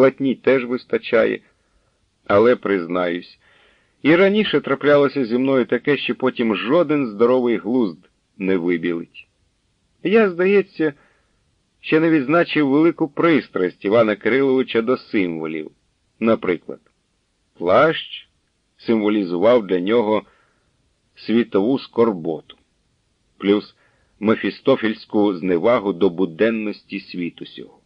латні теж вистачає, але признаюсь, і раніше траплялося зі мною таке, що потім жоден здоровий глузд не вибілить. Я, здається, ще не відзначив велику пристрасть Івана Кириловича до символів. Наприклад, плащ символізував для нього світову скорботу, плюс мефістофільську зневагу до буденності світу сього.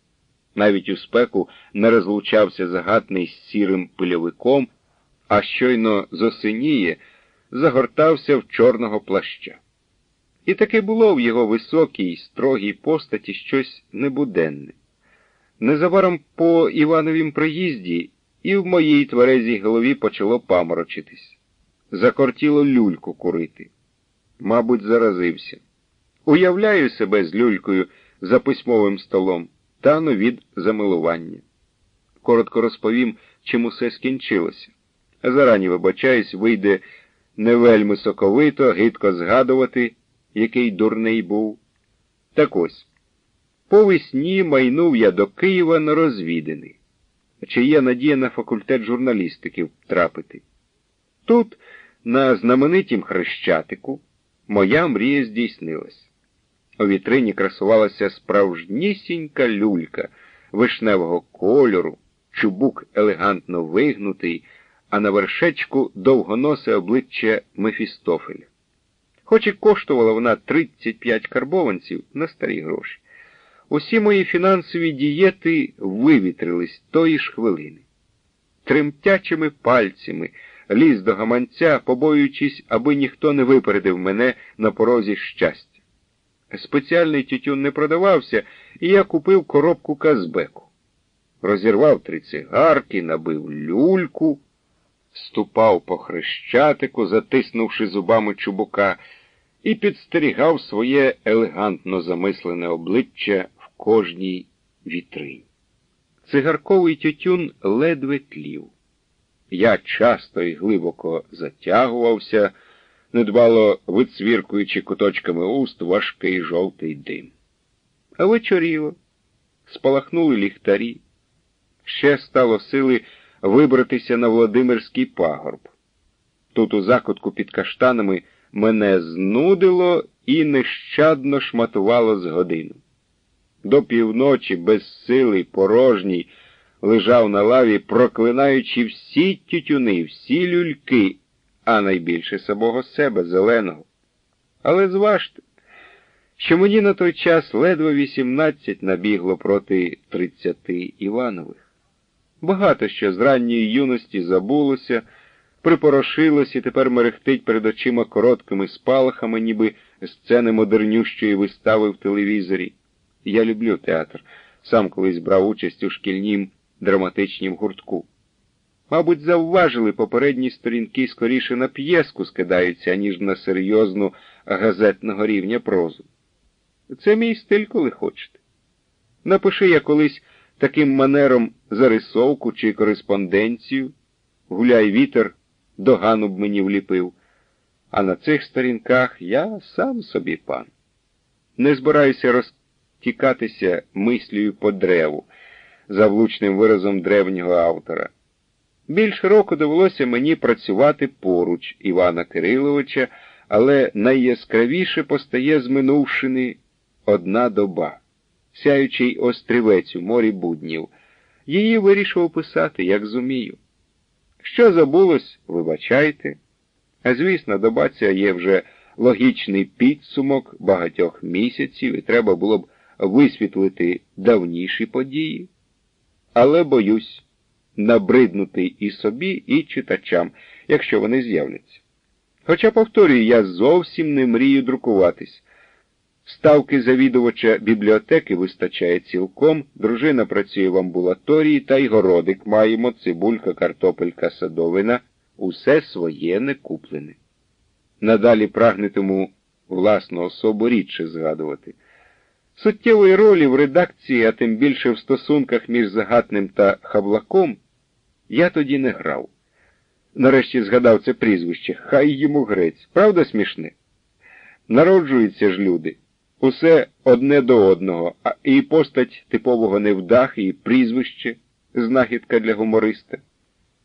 Навіть у спеку не розлучався загатний з сірим пильовиком, а щойно зосиніє, загортався в чорного плаща. І таки було в його високій, строгій постаті щось небуденне. Незабаром по Івановім приїзді і в моїй тверезій голові почало паморочитись. Закортіло люльку курити. Мабуть, заразився. Уявляю себе з люлькою за письмовим столом, тану від замилування. Коротко розповім, чим усе скінчилося. Зарані, вибачаюсь, вийде не вельми соковито, гидко згадувати, який дурний був. Так ось, по весні майнув я до Києва на розвідини, чи є надія на факультет журналістики трапити. Тут, на знаменитім хрещатику, моя мрія здійснилась. У вітрині красувалася справжнісінька люлька вишневого кольору, чубук елегантно вигнутий, а на вершечку довгоносе обличчя Мефістофеля. Хоч і коштувала вона 35 карбованців на старі гроші. Усі мої фінансові дієти вивітрились тої ж хвилини. Тремтячими пальцями ліз до гаманця, побоюючись, аби ніхто не випередив мене на порозі щастя. Спеціальний тютюн не продавався, і я купив коробку Казбеку. Розірвав три цигарки, набив люльку, ступав по хрещатику, затиснувши зубами чубука, і підстерігав своє елегантно замислене обличчя в кожній вітрині. Цигарковий тютюн ледве тлів. Я часто і глибоко затягувався, недбало вицвіркуючи куточками уст важкий жовтий дим. А вечоріло, спалахнули ліхтарі. Ще стало сили вибратися на Володимирський пагорб. Тут у закутку під каштанами мене знудило і нещадно шматувало з годину. До півночі безсилий, порожній, лежав на лаві, проклинаючи всі тютюни, всі люльки, а найбільше самого себе зеленого. Але зважте, що мені на той час ледве вісімнадцять набігло проти тридцяти Іванових. Багато що з ранньої юності забулося, припорошилось і тепер мерехтить перед очима короткими спалахами, ніби сцени модернющої вистави в телевізорі. Я люблю театр, сам колись брав участь у шкільнім драматичнім гуртку. Мабуть, завважили попередні сторінки скоріше на п'єску скидаються, аніж на серйозну газетного рівня прозу. Це мій стиль, коли хочете. Напиши я колись таким манером зарисовку чи кореспонденцію, гуляй вітер, догану б мені вліпив, а на цих сторінках я сам собі пан. Не збираюся розтікатися мислею по древу, за влучним виразом древнього автора. Більш року довелося мені працювати поруч Івана Кириловича, але найяскравіше постає з минувшини одна доба, сяючий острівець у морі буднів. Її вирішив описати, як зумію. Що забулось, вибачайте. А звісно, доба ця є вже логічний підсумок багатьох місяців, і треба було б висвітлити давніші події. Але боюсь набриднути і собі, і читачам, якщо вони з'являться. Хоча, повторюю, я зовсім не мрію друкуватись. Ставки завідувача бібліотеки вистачає цілком, дружина працює в амбулаторії, та й городик маємо, цибулька, картопелька, садовина, усе своє не куплене. Надалі прагнетиму власну особу рідше згадувати. Суттєвої ролі в редакції, а тим більше в стосунках між загатним та хаблаком, я тоді не грав. Нарешті згадав це прізвище, хай йому грець. Правда смішне? Народжуються ж люди. Усе одне до одного, а і постать типового невдахи, і прізвище знахідка для гумориста.